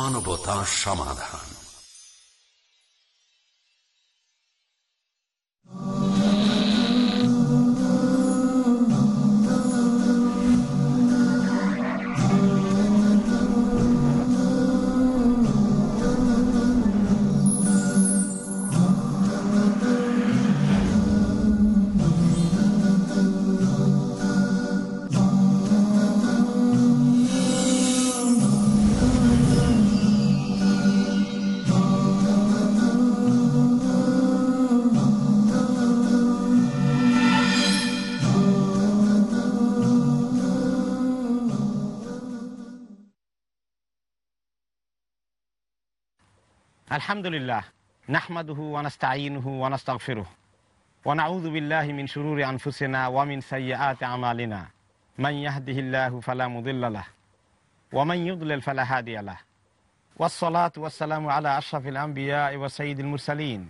মানবতা সমাধান। আলহামদুলিল্লাহ নাহমাদুহু ওয়ানাস্তাইনহু ওয়ানাস্তাগফিরুহ ونعوذ بالله من شرور أنفسنا ومن سيئات أعمالنا من يهده الله فلا مضل له ومن يضلل فلا هادي له والصلاة والسلام على أشرف الأنبياء وسيد المرسلين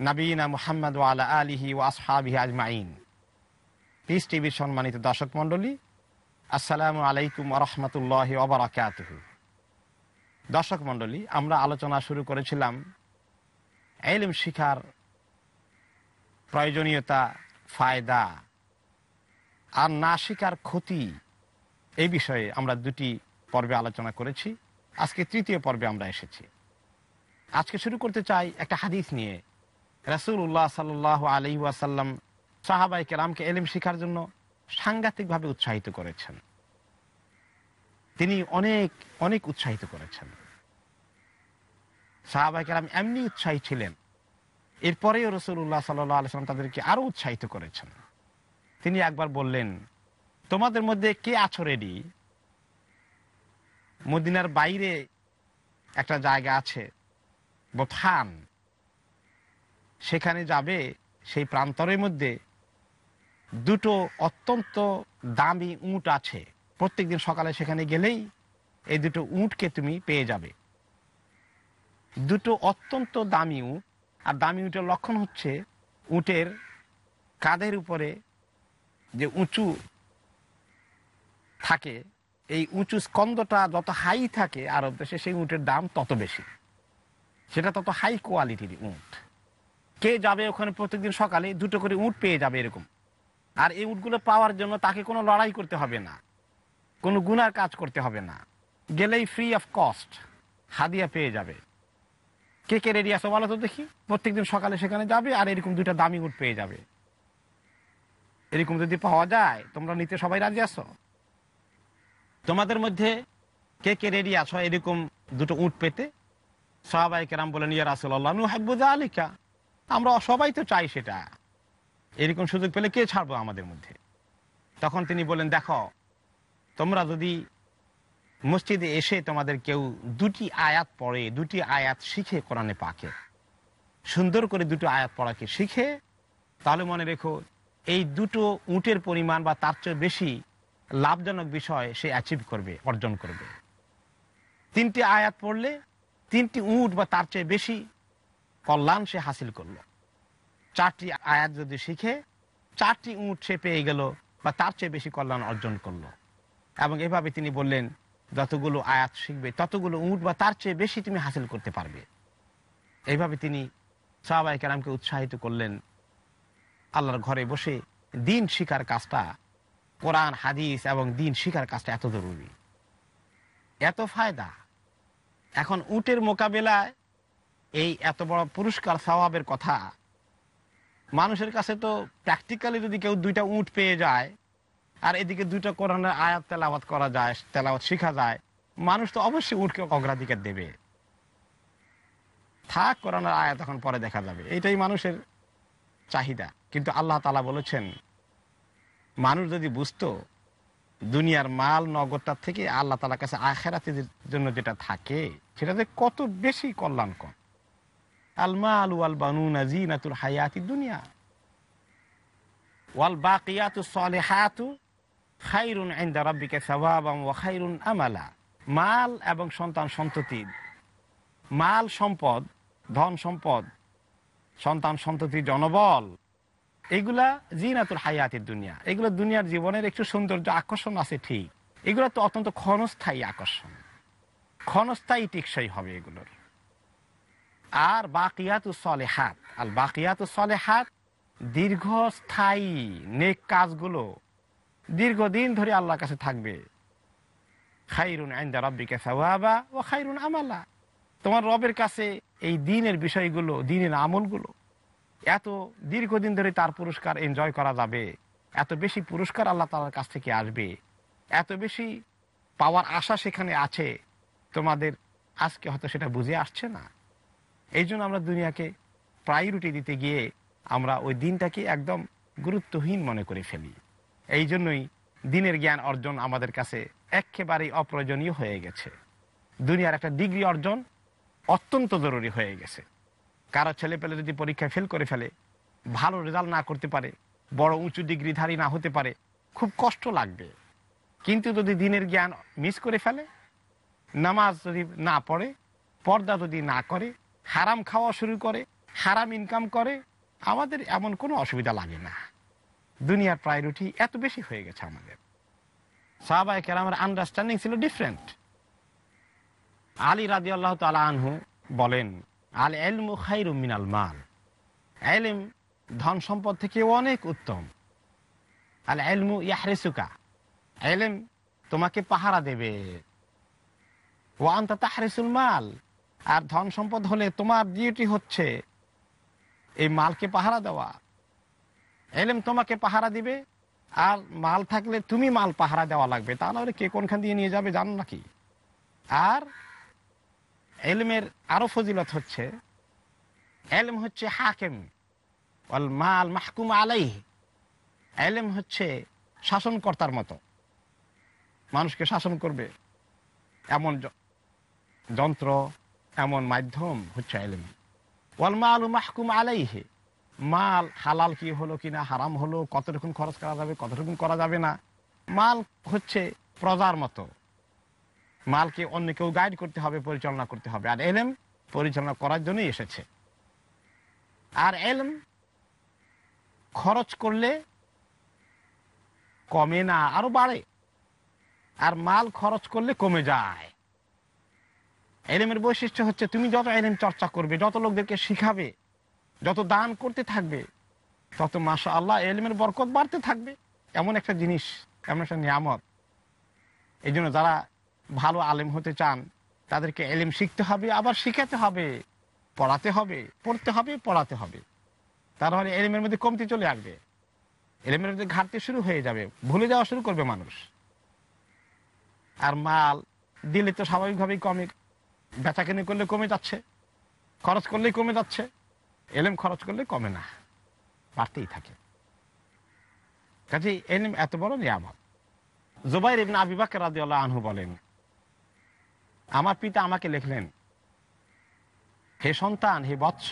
নবীনা মুহাম্মদ ওয়ালা আলিহি ও আসহাবিহি আজমাইন পিস টিভির সম্মানিত দর্শক মণ্ডলী আসসালামু আলাইকুম রহমতুল্লাহ ওবরাকাতহু দর্শক মণ্ডলী, আমরা আলোচনা শুরু করেছিলাম এলিম শিখার প্রয়োজনীয়তা, ফায়দা আর না শিকার ক্ষতি এই বিষয়ে আমরা দুটি পর্বে আলোচনা করেছি। আজকে তৃতীয় পর্বে আমরা এসেছি। আজকে শুরু করতে চাই একটা হাদিস নিয়ে। রাসুল উল্লাহ সাল আলি ওয়াসাল্লাম সাহাবাই কেরামকে এলিম শিখার জন্য সাংঘাতিকভাবে উৎসাহিত করেছেন। তিনি অনেক অনেক উৎসাহিত করেছেন। সাহাবাই কেরাম এমনি উৎসাহী ছিলেন। এরপরেও রসুল্লাহ সাল্লাহ আলসালাম তাদেরকে আরও উৎসাহিত করেছেন। তিনি একবার বললেন, তোমাদের মধ্যে কে আছো রেডি মদিনার বাইরে একটা জায়গা আছে, বোথান। সেখানে যাবে সেই প্রান্তরের মধ্যে দুটো অত্যন্ত দামি উঁট আছে। প্রত্যেকদিন সকালে সেখানে গেলেই এই দুটো উঁটকে তুমি পেয়ে যাবে। দুটো অত্যন্ত দামি উঁট, আর দামি উঁটের লক্ষণ হচ্ছে উঁটের কাঁধের উপরে যে উঁচু থাকে, এই উঁচু স্কন্দটা যত হাই থাকে আরব দেশে, সেই উঁটের দাম তত বেশি। সেটা তত হাই কোয়ালিটির উঁট। কে যাবে ওখানে প্রত্যেকদিন সকালে, দুটো করে উঁট পেয়ে যাবে এরকম। আর এই উঁটগুলো পাওয়ার জন্য তাকে কোনো লড়াই করতে হবে না। কোনো গুনার কাজ করতে হবে না। গেলেই ফ্রি অফ কস্ট হাদিয়া পেয়ে যাবে। কে কে রেডি আছো বলো তো দেখি। প্রত্যেকদিন সকালে সেখানে যাবে আর এরকম দুইটা দামি উঠ পেয়ে যাবে। এরকম যদি পাওয়া যায়, তোমরা নিতে সবাই রাজি আছো? তোমাদের মধ্যে কে কে রেডি আছো এরকম দুটো উঠ পেতে? সবাই কেরাম বলেন, ইয়া রাসুল্লাহ হাব্বুজা আলিকা আমরা সবাই তো চাই সেটা। এরকম সুযোগ পেলে কে ছাড়বো আমাদের মধ্যে? তখন তিনি বলেন, দেখো তোমরা যদি মসজিদে এসে তোমাদের কেউ দুটি আয়াত পড়ে, দুটি আয়াত শিখে কোরআনে পাকে, সুন্দর করে দুটো আয়াত পড়াকে শিখে, তাহলে মনে রেখো এই দুটো উটের পরিমাণ বা তার চেয়ে বেশি লাভজনক বিষয় সে অ্যাচিভ করবে, অর্জন করবে। তিনটি আয়াত পড়লে তিনটি উট বা তার চেয়ে বেশি কল্যাণ সে হাসিল করল। চারটি আয়াত যদি শিখে, চারটি উঁট সে পেয়ে গেল বা তার চেয়ে বেশি কল্যাণ অর্জন করল। এবং এভাবে তিনি বললেন, যতগুলো আয়াত শিখবে, ততগুলো উঁট বা তার চেয়ে বেশি তুমি হাসিল করতে পারবে। এইভাবে তিনি সাহাবাই কালামকে উৎসাহিত করলেন। আল্লাহর ঘরে বসে দিন শিকার কাজটা, কোরআন, হাদিস এবং দিন শিকার কাজটা এত জরুরি। এত ফায়দা। এখন উটের মোকাবেলায় এই এত বড় পুরস্কার স্বভাবের কথা, মানুষের কাছে তো প্র্যাকটিক্যালি যদি কেউ দুইটা উঁট পেয়ে যায় আর এদিকে দুইটা কোরআনের আয়াত তেলাওয়াত করা যায়, তেলাওয়াত শেখা যায়। মানুষ তো অবশ্যই উঠকে অগ্রাধিকার দেবে। থাক, কোরআনের আয়াত এখন পরে দেখা যাবে। এটাই মানুষের চাহিদা। কিন্তু আল্লাহ তালা বলেছেন, মানুষ যদি বুঝতো দুনিয়ার মাল নগরটার থেকে আল্লাহ তালার কাছে আখেরাতের জন্য যেটা থাকে সেটাতে কত বেশি কল্যাণকর। আলমা আলু আল বানুনা জিনাতুল হায়াতি দুনিয়া। ওয়াল বাকিয়াতু সালেহাতু খাইরুন ইনদা রাব্বিকা ওয়া খাইরুন আমালা। মাল এবং সন্তান সন্ততি। মাল সম্পদ, ধন সম্পদ, সন্তান সন্ততি জনবল। এগুলা জিনাতুল হায়াতের দুনিয়া। এগুলো দুনিয়ার জীবনের একটু সৌন্দর্য আকর্ষণ আছে ঠিক। এগুলো তো অত্যন্ত ক্ষণস্থায়ী আকর্ষণ। ক্ষণস্থায়ী টিকসই হবে এগুলোর। আর বাকিয়াতু সলেহাত। আর বাকিয়াতু সলেহাত দীর্ঘস্থায়ী নেক কাজগুলো দীর্ঘদিন ধরে আল্লাহর কাছে থাকবে। খাইরুন আইন্দা রব্বিকে সাওয়াবা ও খাইরুন আমালা। তোমার রবের কাছে এই দিনের বিষয়গুলো, দিনের আমলগুলো, এত দীর্ঘদিন ধরে তার পুরস্কার এনজয় করা যাবে। এত বেশি পুরস্কার আল্লাহ তালার কাছ থেকে আসবে। এত বেশি পাওয়ার আশা সেখানে আছে। তোমাদের আজকে হয়তো সেটা বুঝে আসছে না। এই জন্য আমরা দুনিয়াকে প্রায়োরিটি দিতে গিয়ে আমরা ওই দিনটাকে একদম গুরুত্বহীন মনে করে ফেলি। এই জন্যই দিনের জ্ঞান অর্জন আমাদের কাছে একেবারেই অপ্রয়োজনীয় হয়ে গেছে। দুনিয়ার একটা ডিগ্রি অর্জন অত্যন্ত জরুরি হয়ে গেছে। কারও ছেলে পেলে যদি পরীক্ষায় ফেল করে ফেলে, ভালো রেজাল্ট না করতে পারে, বড় উঁচু ডিগ্রিধারী না হতে পারে, খুব কষ্ট লাগবে। কিন্তু যদি দিনের জ্ঞান মিস করে ফেলে, নামাজ যদি না পড়ে, পর্দা যদি না করে, হারাম খাওয়া শুরু করে, হারাম ইনকাম করে, আমাদের এমন কোনো অসুবিধা লাগে না। দুনিয়ার প্রায়োরিটি এত বেশি হয়ে গেছে আমাদের। সাহাবাই কেরামের আন্ডারস্ট্যান্ডিং ছিল ডিফারেন্ট আলী রাজি আল্লাহ তালা আনহু বলেন আল এলমু খাইরু মিনাল মাল। এলিম ধন সম্পদ থেকে অনেক উত্তম। আল এলমু ইয়াহরেসুকা। এলেম তোমাকে পাহারা দেবে। ও আন্তা তাহরেসুল মাল। আর ধন সম্পদ হলে তোমার ডিউটি হচ্ছে এই মালকে পাহারা দেওয়া। এলেম তোমাকে পাহারা দিবে। আর মাল থাকলে তুমি মাল পাহারা দেওয়া লাগবে। তা নাহলে কে কোনখান দিয়ে নিয়ে যাবে জানো নাকি? আর এলমের আরও ফজিলত হচ্ছে, এলম হচ্ছে হাকেম, ওয়াল মাল মাহকুম আলাই এলেম হচ্ছে শাসনকর্তার মতো। মানুষকে শাসন করবে। এমন যন্ত্র, এমন মাধ্যম হচ্ছে এলেম। ওয়াল মাল মাহকুম আলাইহে। মাল হালাল কি হলো কিনা হারাম হলো, কতটুকুন খরচ করা যাবে, কতটুকুন করা যাবে না। মাল হচ্ছে প্রজার মতো। মালকে অন্য কেউ গাইড করতে হবে, পরিচালনা করতে হবে। আর এলেম পরিচালনা করার জন্যই এসেছে। আর এলম খরচ করলে কমে না, আরও বাড়ে। আর মাল খরচ করলে কমে যায়। এলেমের বৈশিষ্ট্য হচ্ছে, তুমি যত এলেম চর্চা করবে, যত লোকদেরকে শিখাবে যত দান করতে থাকবে, তত মাসা আল্লাহ এলেমের বরকত বাড়তে থাকবে। এমন একটা জিনিস, এমন একটা নিয়ামত। এই জন্য যারা ভালো আলেম হতে চান, তাদেরকে এলেম শিখতে হবে, আবার শিখাতে হবে, পড়াতে হবে, পড়তে হবে, পড়াতে হবে। তাহলে এলেমের মধ্যে কমতি চলে আসবে। এলেমের মধ্যে ঘাটতি শুরু হয়ে যাবে, ভুলে যাওয়া শুরু করবে মানুষ। আর মাল দিলে তো স্বাভাবিকভাবেই কমে বেচা কেনে করলে কমে যাচ্ছে, খরচ করলেই কমে যাচ্ছে। এলেম খরচ করলে কমে না, বাড়তেই থাকে। কাজে এলেম এত বড় নিয়ামত। জুবাইর ইবনে আবি বাকর রাদিয়াল্লাহু আনহু বলেন, আমার পিতা আমাকে লিখলেন, হে সন্তান, হে বৎস,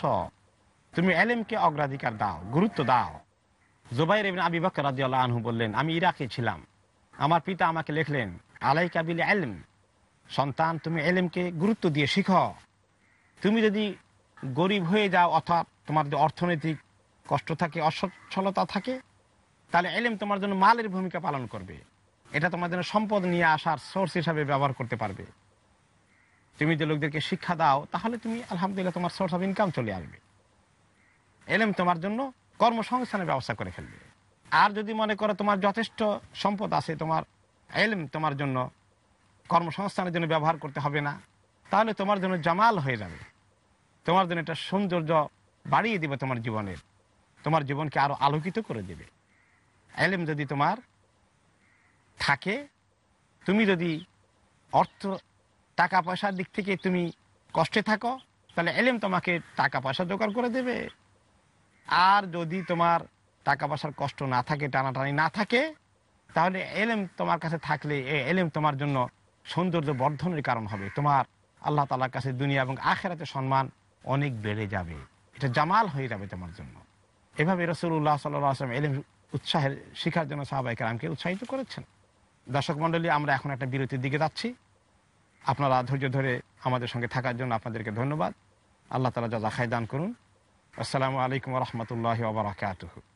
তুমি এলেমকে অগ্রাধিকার দাও, গুরুত্ব দাও। জুবাইর ইবনে আবি বকর রাদিয়াল্লাহু আনহু বললেন, আমি ইরাকে ছিলাম। আমার পিতা আমাকে লিখলেন, আলাইকা বিল এলম, সন্তান, তুমি এলেমকে গুরুত্ব দিয়ে শিখো। তুমি যদি গরিব হয়ে যাও, অর্থাৎ তোমার যদি অর্থনৈতিক কষ্ট থাকে, অসচ্ছলতা থাকে, তাহলে এলেম তোমার জন্য মালের ভূমিকা পালন করবে। এটা তোমার জন্য সম্পদ নিয়ে আসার সোর্স হিসাবে ব্যবহার করতে পারবে। তুমি যে লোকদেরকে শিক্ষা দাও, তাহলে তুমি আলহামদুলিল্লাহ তোমার সোর্স অফ ইনকাম চলে আসবে। এলেম তোমার জন্য কর্মসংস্থানের ব্যবস্থা করে ফেলবে। আর যদি মনে করো তোমার যথেষ্ট সম্পদ আছে, তোমার এলম তোমার জন্য কর্মসংস্থানের জন্য ব্যবহার করতে হবে না, তাহলে তোমার জন্য জামাল হয়ে যাবে। তোমার জন্য একটা সৌন্দর্য বাড়িয়ে দিবে তোমার জীবনের তোমার জীবনকে আরও আলোকিত করে দেবে। এলেম যদি তোমার থাকে, তুমি যদি অর্থ, টাকা পয়সার দিক থেকে তুমি কষ্টে থাকো, তাহলে এলেম তোমাকে টাকা পয়সা জোগাড় করে দেবে। আর যদি তোমার টাকা পয়সার কষ্ট না থাকে, টানাটানি না থাকে, তাহলে এলেম তোমার কাছে থাকলে, এ এলেম তোমার জন্য সৌন্দর্য বর্ধনের কারণ হবে। তোমার আল্লাহ তালার কাছে দুনিয়া এবং আখেরাতে সম্মান অনেক বেড়ে যাবে। এটা জামাল হয়ে যাবে তোমার জন্য। এভাবে রসুল্লাহ সাল্লাম এলিম উৎসাহের শিখার জন্য সাহাবাই কালামকে উৎসাহিত করেছেন। দর্শক মণ্ডলী, আমরা এখন একটা বিরতির দিকে যাচ্ছি। আপনারা ধৈর্য ধরে আমাদের সঙ্গে থাকার জন্য আপনাদেরকে ধন্যবাদ। আল্লাহ তালা যা দান করুন। আসসালামু আলাইকুম রহমতুল্লাহ ওবরাকাতুহ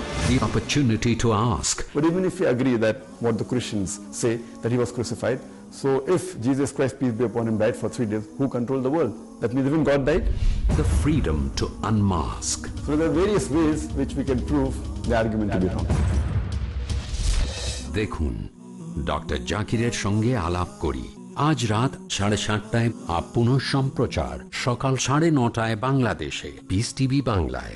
The opportunity to ask But even if we agree that what the Christians say, that he was crucified, so if Jesus Christ, peace be upon him, died for three days, who controlled the world? That means even God died? the freedom to unmask So there are various ways which we can prove the argument to be wrong. দেখুন doctor জাকিরের সঙ্গে আলাপ করি আজ রাত সাড়ে সাতটায় up সম্প্রচার সকাল সাড়ে নটায় বাংলাদেশে পিস টিভি বাংলায়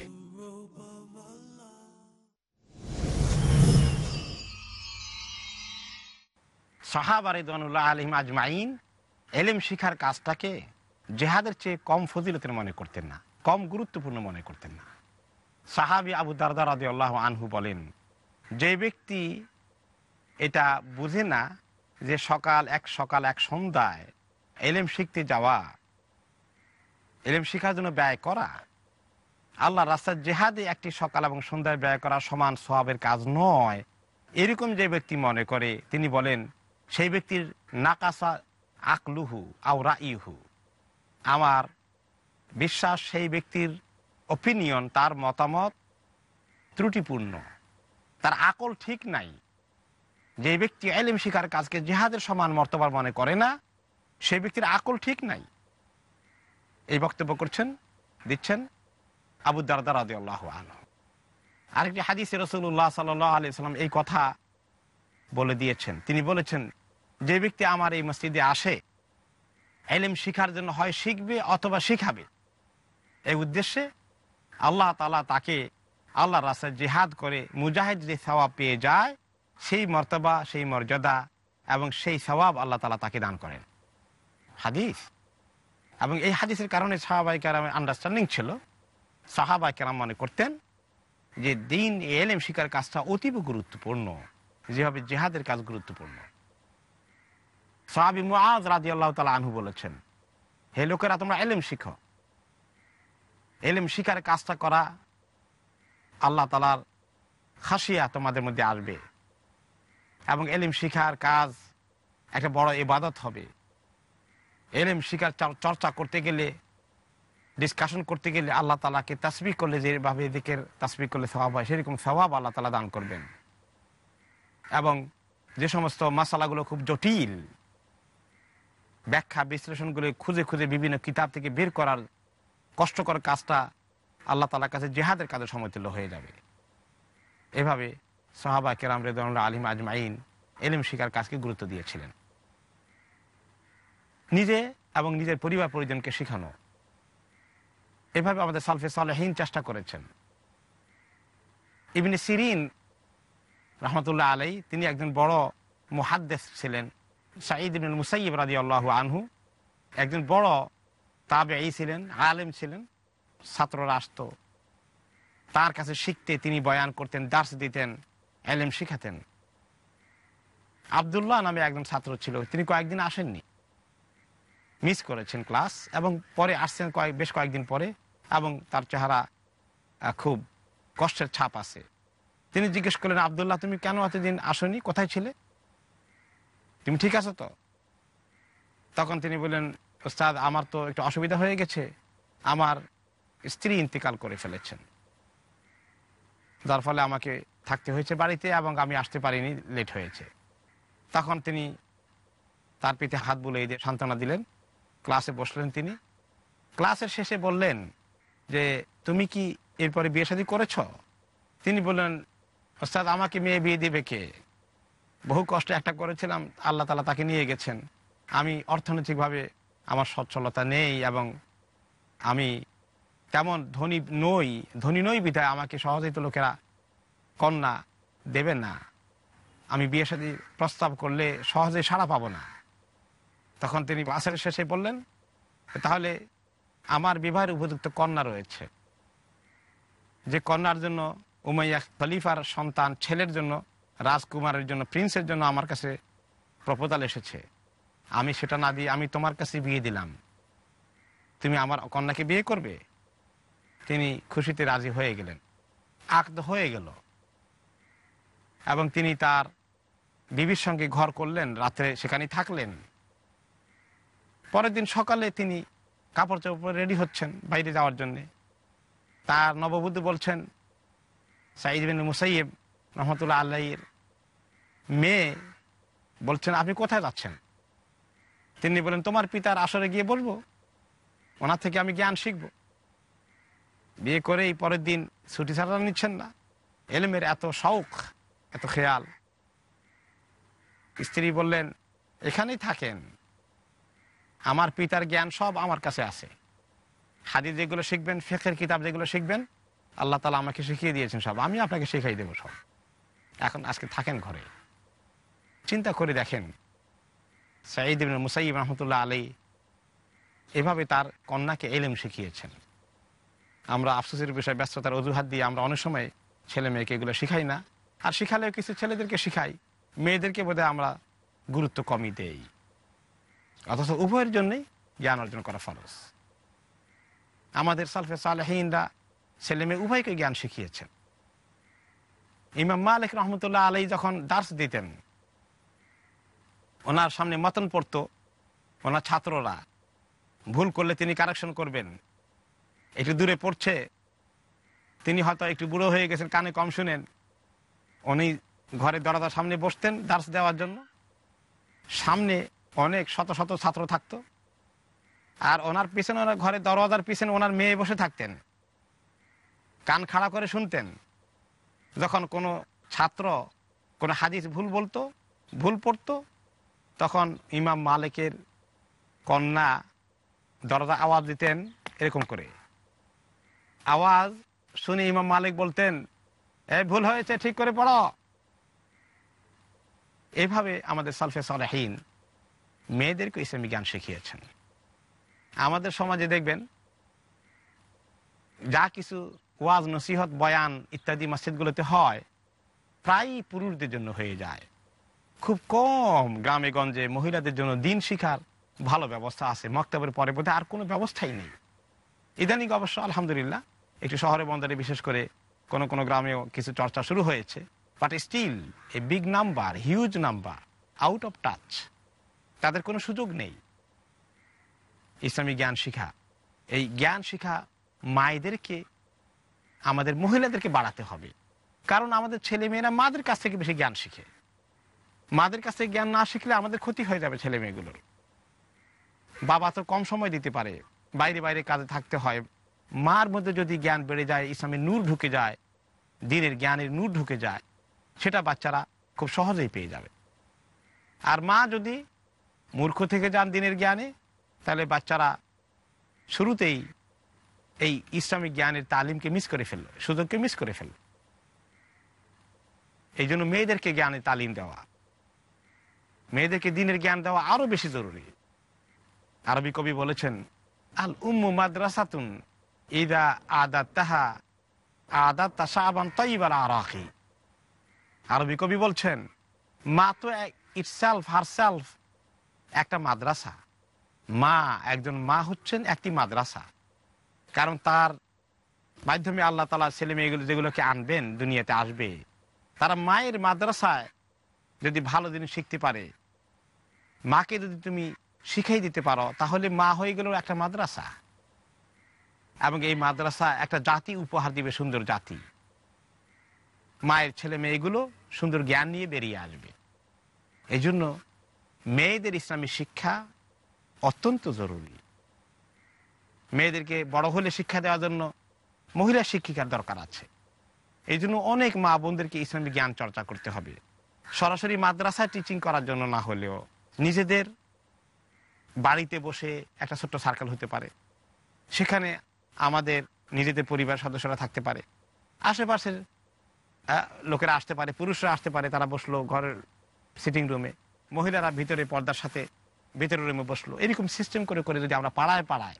সাহাবার ইদানুল্লাহ আলহিম আজমাইন এলেম শিখার কাজটাকে জেহাদের চেয়ে কম ফজিলতের মনে করতেন না, কম গুরুত্বপূর্ণ মনে করতেন না। সাহাবি আবু দারদার আদি আল্লাহ আনহু বলেন, যে ব্যক্তি এটা বুঝে না যে সকাল এক সকাল এক সন্ধ্যায় এলেম শিখতে যাওয়া, এলেম শিখার জন্য ব্যয় করা, আল্লাহ রাস্তার জেহাদে একটি সকাল এবং সন্ধ্যায় ব্যয় করা সমান সবাবের কাজ নয়, এরকম যে ব্যক্তি মনে করে, তিনি বলেন সেই ব্যক্তির নাকাসা আকলুহু আউরা ইহু আমার বিশ্বাস সেই ব্যক্তির ওপিনিয়ন তার মতামত ত্রুটিপূর্ণ। তার আকল ঠিক নাই। যে ব্যক্তি এলিম শিকার কাজকে জেহাদের সমান মর্তবার মনে করে না সেই ব্যক্তির আকল ঠিক নাই। এই বক্তব্য করছেন, দিচ্ছেন আবু দারদার আদি আল্লাহ আলহ আরেকটি হাদিসে রসুল্লাহ সাল্লাহ আলি সাল্লাম এই কথা বলে দিয়েছেন। তিনি বলেছেন, যে ব্যক্তি আমার এই মসজিদে আসে, এলিম শিখার জন্য হয় শিখবে অথবা শিখাবে। এই উদ্দেশ্যে আল্লাহ তালা তাকে আল্লাহ রাস্তায় জেহাদ করে মুজাহিদ যে সওয়াব পেয়ে যায়, সেই মর্তবা, সেই মর্যাদা এবং সেই সওয়াব আল্লাহ তালা তাকে দান করেন। হাদিস? এবং এই হাদিসের কারণে সাহাবাই কারামের আন্ডারস্ট্যান্ডিং ছিল। সাহাবাই কেরাম মনে করতেন যে দিন এলেম শিকার কাজটা অতীব গুরুত্বপূর্ণ। যেভাবে জেহাদের কাজ গুরুত্বপূর্ণ। সাহাবি মুআজ রাজি আল্লাহ তালা আনহু বলেছেন, হে লোকেরা, তোমরা এলেম শিখো। এলেম শিকার কাজটা করা আল্লাহ তালার খাসিয়া তোমাদের মধ্যে আসবে এবং এলিম শিখার কাজ একটা বড় ইবাদত হবে। এলেম শিখার চর- চর্চা করতে গেলে ডিসকাশন করতে গেলে আল্লাহ তালাকে তাসবি করলে যেভাবে দিকের তাসবি করলে স্বভাব হয়, সেরকম স্বভাব আল্লাহ তালা দান করবেন। এবং যে সমস্ত মশালাগুলো খুব জটিল, ব্যাখ্যা বিশ্লেষণগুলো খুঁজে খুঁজে বিভিন্ন কিতাব থেকে বের করার কষ্টকর কাজটা আল্লাহ তালার কাছে জেহাদের কাজে সমতুল্য হয়ে যাবে। এভাবে সাহাবা কেরাম রেদুল্লাহ আলিম আজমাইন এলিম শিকার কাজকে গুরুত্ব দিয়েছিলেন। নিজে এবং নিজের পরিবার পরিজনকে শেখানো। এভাবে আমাদের সালফে সালেহীন চেষ্টা করেছেন। ইবনে সিরিন রহমতুল্লাহ আলাই তিনি একজন বড় মুহাদ্দেস ছিলেন। সাঈদ ইবনুল মুসাইব রাজি আল্লাহ আনহু একজন বড় তাবে ছিলেন, আলেম ছিলেন ছাত্ররা আসত তার কাছে শিখতে তিনি বয়ান করতেন দার্স দিতেন, এলেম শিখাতেন। আবদুল্লাহ নামে একজন ছাত্র ছিল, তিনি কয়েকদিন আসেননি। মিস করেছেন ক্লাস এবং পরে আসছেন কয়েক, বেশ কয়েকদিন পরে এবং তার চেহারা খুব কষ্টের ছাপ আছে। তিনি জিজ্ঞেস করলেন, আবদুল্লাহ, তুমি কেন এতদিন আসনি? কোথায় ছিলে? তুমি ঠিক আছো তো? তখন তিনি বললেন, ওস্তাদ, আমার তো একটু অসুবিধা হয়ে গেছে। আমার স্ত্রী ইন্তেকাল করে ফেলেছেন। যার ফলে আমাকে থাকতে হয়েছে বাড়িতে এবং আমি আসতে পারিনি, লেট হয়েছে। তখন তিনি তার পিঠে হাত বুলিয়ে দিয়ে সান্ত্বনা দিলেন। ক্লাসে বসলেন তিনি। ক্লাসের শেষে বললেন যে, তুমি কি এরপরে বিয়ে শাদী করেছ? তিনি বললেন ওস্তাদ, আমাকে মেয়ে বিয়ে দিবে কে? বহু কষ্টে একটা করেছিলাম, আল্লাহ তালা তাকে নিয়ে গেছেন। আমি অর্থনৈতিকভাবে আমার সচ্ছলতা নেই এবং আমি তেমন ধনী নই ধনী নই বিধায় আমাকে সহজেই তো লোকেরা কন্যা দেবে না। আমি বিয়ে সাথে প্রস্তাব করলে সহজেই সাড়া পাবো না। তখন তিনি ক্লাসের শেষে বললেন, তাহলে আমার বিবাহের উপযুক্ত কন্যা রয়েছে। যে কন্যার জন্য উমাইয়া খলিফার সন্তান ছেলের জন্য, রাজকুমারের জন্য, প্রিন্সের জন্য আমার কাছে প্রপোজাল এসেছে। আমি সেটা না দিয়ে আমি তোমার কাছে বিয়ে দিলাম। তুমি আমার কন্যাকে বিয়ে করবে? তিনি খুশিতে রাজি হয়ে গেলেন। আকদ হয়ে গেল। এবং তিনি তার বিবির সঙ্গে ঘর করলেন, রাত্রে সেখানে থাকলেন। পরের দিন সকালে তিনি কাপড় চোপড় রেডি হচ্ছেন বাইরে যাওয়ার জন্যে। তার নববধূ বলছেন সাইদ বিন মুসাইব রহমতুল্লাহ আল্লাহর মেয়ে বলছেন, আপনি কোথায় যাচ্ছেন? তিনি বলেন, তোমার পিতার আসরে গিয়ে বলব, ওনার থেকে আমি জ্ঞান শিখব। বিয়ে করেই পরের দিন ছুটি ছাড়া নিচ্ছেন না। এলেমের এত শখ, এত খেয়াল। স্ত্রী বললেন, এখানেই থাকেন। আমার পিতার জ্ঞান সব আমার কাছে আছে। হাদি যেগুলো শিখবেন ফেকের কিতাব যেগুলো শিখবেন আল্লাহ তালা আমাকে শিখিয়ে দিয়েছেন সব। আমি আপনাকে শিখাই দেবো সব। এখন আজকে থাকেন ঘরে। চিন্তা করে দেখেন, সাঈদ ইবিন মুসাইব রহমতুল্লাহ আলী এভাবে তার কন্যাকে এলেম শিখিয়েছেন। আমরা আফসোসের বিষয়ে ব্যস্ততার অজুহাত দিয়ে আমরা অনেক সময় ছেলে মেয়েকে এগুলো শিখাই না। আর শিখালেও কিছু ছেলেদেরকে শিখাই। মেয়েদেরকে বোধহয় আমরা গুরুত্ব কমই দেই। অথচ উভয়ের জন্যই জ্ঞান অর্জন করা ফরজ। আমাদের সালফে সালেহিনরা ছেলে মেয়ে উভয়কে জ্ঞান শিখিয়েছেন ইমাম মালিক রহমতুল্লাহ আলাই যখন দার্স দিতেন, ওনার সামনে মতন পড়তো, ওনার ছাত্ররা, ভুল করলে তিনি কারেকশন করবেন, একটু দূরে পড়ছে, তিনি হয়তো একটু বুড়ো হয়ে গেছেন, কানে কম শুনেন, উনি ঘরে দরজার সামনে বসতেন দার্স দেওয়ার জন্য। সামনে অনেক শত শত ছাত্র থাকতো, আর ওনার পিছনে, ওনার ঘরে দরওয়াজার পিছনে ওনার মেয়ে বসে থাকতেন। কান খাড়া করে শুনতেন। যখন কোনো ছাত্র, কোনো হাদিস ভুল বলতো, ভুল পড়তো, তখন ইমাম মালিকের কন্যা দরজা আওয়াজ দিতেন এরকম করে। আওয়াজ শুনে ইমাম মালিক বলতেন এ ভুল হয়েছে, ঠিক করে পড়ো। এভাবে আমাদের সালফে সালেহীন মেয়েদেরকে ইসলামী জ্ঞান শিখিয়েছেন। আমাদের সমাজে দেখবেন, যা কিছু ওয়াজ, নসিহত, বয়ান ইত্যাদি মসজিদগুলোতে হয়, প্রায়ই পুরুষদের জন্য হয়ে যায়। খুব কম গ্রামে গঞ্জে মহিলাদের জন্য দিন শিখার ভালো ব্যবস্থা আছে, মক্তবের পরে বোধ আর কোনো ব্যবস্থাই নেই। ইদানিং অবশ্য, আলহামদুলিল্লাহ, একটু শহরে বন্দরে বিশেষ করে কোনো কোনো গ্রামেও কিছু চর্চা শুরু হয়েছে but still a big number huge number out of touch তাদের কোনো সুযোগ নেই। ইসলামী জ্ঞান শিখা, এই জ্ঞান শিখা মায়েদেরকে আমাদের মহিলাদেরকে বাড়াতে হবে। কারণ আমাদের ছেলে মেয়েরা মাদের কাছ থেকে বেশি জ্ঞান শিখে। মাদের কাছ থেকে জ্ঞান না শিখলে আমাদের ক্ষতি হয়ে যাবে ছেলে মেয়েগুলোর বাবা তো কম সময় দিতে পারে, বাইরে বাইরে কাজে থাকতে হয়। মার মধ্যে যদি জ্ঞান বেড়ে যায়, ইসলামের নূর ঢুকে যায়, দিনের জ্ঞানের নূর ঢুকে যায়, সেটা বাচ্চারা খুব সহজেই পেয়ে যাবে। আর মা যদি মূর্খ থেকে যান দিনের জ্ঞানে, তাহলে বাচ্চারা শুরুতেই এই ইসলামিক জ্ঞানের তালিমকে মিস করে ফেলল, সুযোগকে মিস করে ফেলল। এই জন্য মেয়েদেরকে জ্ঞানে তালিম দেওয়া, মেয়েদেরকে দিনের জ্ঞান দেওয়া আরও বেশি জরুরি। আরবি কবি বলেছেন, আল উম্মু মাদ্রাসাতুন ইদা আদা তাহা আদাত তাসাবান তৈবার আরাকি। আরবি কবি বলছেন, মা তো ইটসেলফ হারসেলফ একটা মাদ্রাসা। মা একজন মা হচ্ছেন একটি মাদ্রাসা। কারণ তার মাধ্যমে আল্লাহ তালা ছেলে মেয়েগুলো যেগুলোকে আনবেন, দুনিয়াতে আসবে। তারা মায়ের মাদ্রাসায় যদি ভালো জিনিস শিখতে পারে, মাকে যদি তুমি শিখাই দিতে পারো, তাহলে মা হয়ে গেল একটা মাদ্রাসা। এবং এই মাদ্রাসা একটা জাতি উপহার দিবে, সুন্দর জাতি। মায়ের ছেলে মেয়েগুলো সুন্দর জ্ঞান নিয়ে বেরিয়ে আসবে। এই জন্য মেয়েদের ইসলামী শিক্ষা অত্যন্ত জরুরি। মেয়েদেরকে বড় হলে শিক্ষা দেওয়ার জন্য মহিলা শিক্ষিকার দরকার আছে। এই জন্য অনেক মা বোনদেরকে ইসলামী জ্ঞান চর্চা করতে হবে। সরাসরি মাদ্রাসায় টিচিং করার জন্য না হলেও নিজেদের বাড়িতে বসে একটা ছোট্ট সার্কেল হতে পারে। সেখানে আমাদের নিজেদের পরিবার সদস্যরা থাকতে পারে। আশেপাশের লোকেরা আসতে পারে, পুরুষরা আসতে পারে, তারা বসল ঘরের সিটিং রুমে মহিলারা ভিতরে পর্দার সাথে, ভিতরের রুমে বসল। এরকম সিস্টেম করে করে যদি আমরা পাড়ায় পাড়ায়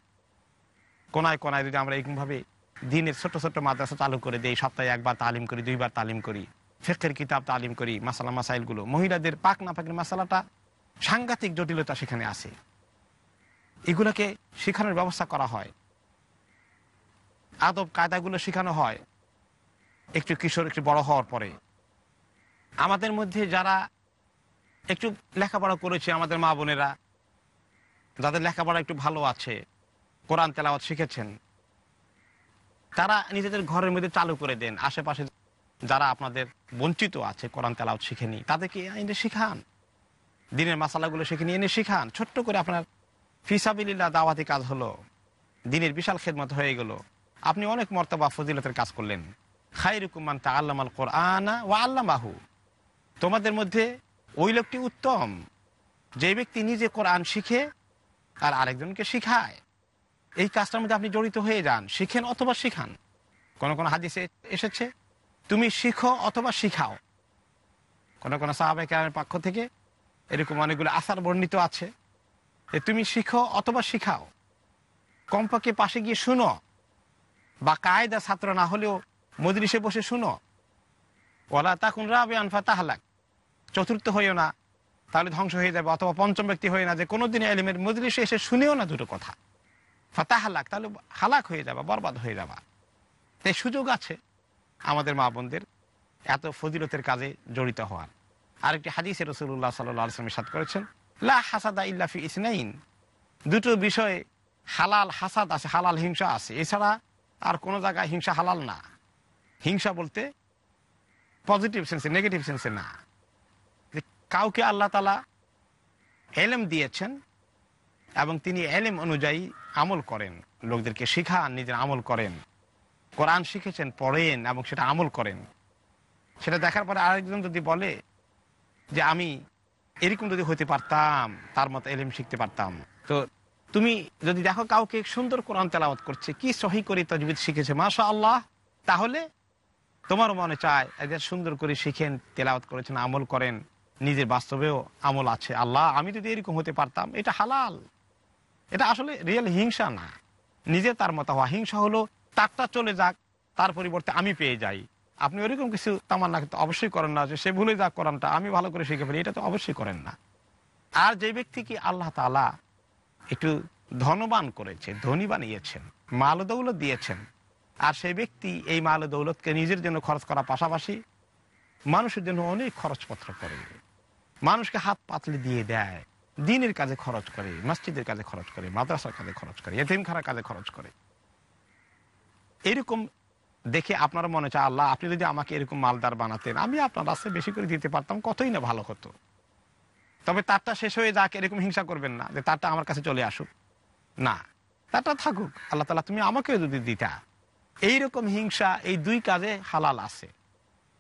কোনায় কোনায় যদি আমরা এরকমভাবে দিনের ছোট ছোট মাদ্রাসা চালু করে দিই, সপ্তাহে একবার তালিম করি, দুইবার তালিম করি ফেকের কিতাব তালিম করি, মাসালা মাসাইলগুলো, মহিলাদের পাক না পাকের মাসালাটা, সাংঘাতিক জটিলতা সেখানে আছে। এগুলোকে শেখানোর ব্যবস্থা করা হয়। আদব কায়দাগুলো শেখানো হয়, একটু কিশোর, একটু বড় হওয়ার পরে। আমাদের মধ্যে যারা একটু লেখাপড়া করেছে, আমাদের মা বোনেরা, যাদের লেখাপড়া একটু ভালো আছে কোরআন তেলাওয়াত শিখেছেন, তারা নিজেদের ঘরের মধ্যে চালু করে দেন। আশেপাশে যারা আপনাদের বঞ্চিত আছে, কোরআন তেলাওয়াত শিখেনি, তাদেরকে এনে শিখান। দিনের মাসালাগুলো শিখে নিয়ে এনে শিখান। ছোট্ট করে আপনার ফিসাবিল্লা দাওয়াতি কাজ হলো, দিনের বিশাল খেদমত হয়ে গেল। আপনি অনেক মর্তবা ফজিলতের কাজ করলেন। খাইরুকুমান তা আল্লামাল কোরআনা ও আল্লামাহু। তোমাদের মধ্যে ওই লোকটি উত্তম। যে ব্যক্তি নিজে কোরআন শিখে আর আরেকজনকে শিখায়। এই কাজটার মধ্যে আপনি জড়িত হয়ে যান, শিখেন অথবা শিখান। কোন কোন হাদিসে এসেছে, তুমি শিখো অথবা শিখাও। কোন কোন সাহাবাহিকের পক্ষ থেকে এরকম অনেকগুলো আসার বর্ণিত আছে যে, তুমি শিখো অথবা শিখাও। কমপক্ষে পাশে গিয়ে শুনো বা কায়দা ছাত্র না হলেও মজলিসে বসে শুনো। ওলা তাকুন রাবে আনফা তাহালাক চতুর্থ হইও না, তাহলে ধ্বংস হয়ে যাবে অথবা পঞ্চম ব্যক্তি হয়ে না যে, কোনোদিন এলিমের মজলিসে এসে শুনেও না দুটো কথা। ফাতা হালাক তাহলে হালাক হয়ে যাবা, বরবাদ হয়ে যাবা। তাই সুযোগ আছে আমাদের মা বোনদের এত ফজিলতের কাজে জড়িত হওয়ার। আরেকটি হাদিসে রসুল্লাহ সাল্লাহ আসলামের সাথ করেছেন, লা হাসাদা ইল্লাফি ইসনাইন। দুটো বিষয়ে হালাল হাসাদ আছে, হালাল হিংসা আছে। এছাড়া আর কোনো জায়গায় হিংসা হালাল না। হিংসা বলতে পজিটিভ সেন্সে নেগেটিভ সেন্সে না। কাউকে আল্লাহ তালা এলেম দিয়েছেন এবং তিনি এলেম অনুযায়ী আমল করেন, লোকদেরকে শিখান নিজের আমল করেন। কোরআন শিখেছেন, পড়েন এবং সেটা আমল করেন। সেটা দেখার পরে আরেকজন যদি বলে যে, আমি এরকম যদি হতে পারতাম, তার মতো এলেম শিখতে পারতাম। তো তুমি যদি দেখো কাউকে সুন্দর কোরআন তেলাওয়াত করছে, কি সহি করে তজবিদ শিখেছে মাশা আল্লাহ তাহলে তোমার মনে চায়, একজন সুন্দর করে শিখেন, তেলাওয়াত করেছেন, আমল করেন, নিজের বাস্তবেও আমল আছে। আল্লাহ, আমি যদি এরকম হতে পারতাম, এটা হালাল। এটা আসলে রিয়েল হিংসা না। নিজে তার মতো হওয়া। হিংসা হলো, তারটা চলে যাক, তার পরিবর্তে আমি পেয়ে যাই। আপনি ওরকম কিছু তামান্না কিন্তু অবশ্যই করেন না যে, সে ভুলে যাক কোরআনটা, আমি ভালো করে শিখে ফেলি। এটা তো অবশ্যই করেন না। আর যে ব্যক্তি কি আল্লাহ তালা একটু ধনবান করেছে, ধনী বানিয়েছেন মাল দৌলত দিয়েছেন, আর সেই ব্যক্তি এই মাল দৌলতকে নিজের জন্য খরচ করার পাশাপাশি মানুষের জন্য অনেক খরচপত্র করে। মানুষকে হাত পাতলে দিয়ে দেয়। দিনের কাজে খরচ করে, মসজিদের কাজে খরচ করে, মাদ্রাসার কাজে খরচ করে, এতিমখানার কাজে খরচ করে। এরকম দেখে আপনার মনে চায় আল্লাহ, আপনি যদি আমাকে এরকম মালদার বানাতেন, আমি আপনার রাস্তায় বেশি করে দিতে পারতাম, কতই না ভালো হতো। তবে তারটা শেষ হয়ে যাক, এরকম হিংসা করবেন না, যে তারটা আমার কাছে চলে আসুক। না, তারটা থাকুক, আল্লাহ তালা তুমি আমাকেও যদি দিতা। এইরকম হিংসা, এই দুই কাজে হালাল আছে,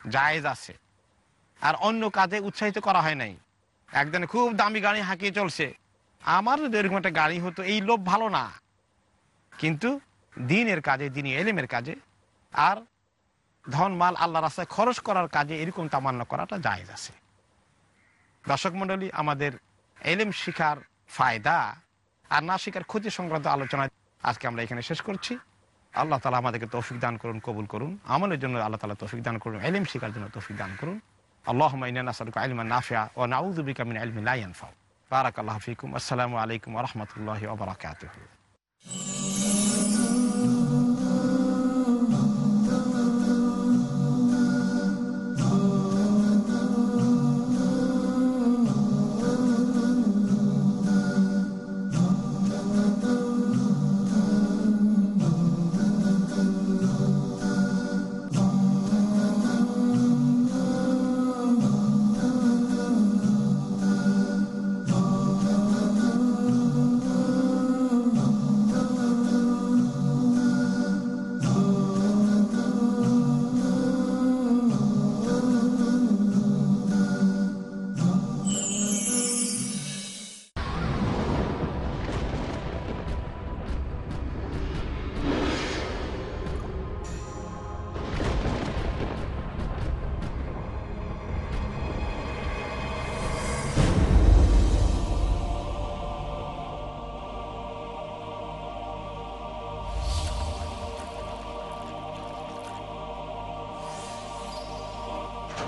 জায়েজ আছে। আর অন্য কাজে উৎসাহিত করা হয় নাই। একজনে খুব দামি গাড়ি হাঁকিয়ে চলছে। আমার যদি এরকম একটা গাড়ি হতো, এই লোভ ভালো না। কিন্তু দিনের কাজে দিনই এলেমের কাজে, আর ধন, মাল আল্লাহ রাস্তায় খরচ করার কাজে এরকম তামান্না করাটা জায়েজ আছে। দর্শক মন্ডলী আমাদের এলেম শিখার ফায়দা আর না শিখার ক্ষতি সংক্রান্ত আলোচনা আজকে আমরা এখানে শেষ করছি। আল্লাহ তালা আমাদেরকে তৌফিক দান করুন, কবুল করুন। আমলের জন্য আল্লাহ তালা তৌফিক দান করুন, এলেম শিখার জন্য তৌফিক দান করুন। আল্লাহ নাসালুক আলমা নাফিয়া ও নাউজুবিকা মিন আলমি লাইনফাও বারাক আল্লাহ ফিকুম আসসালামু আলাইকুম রহমতুল্লাহ ওবরাকাতুহ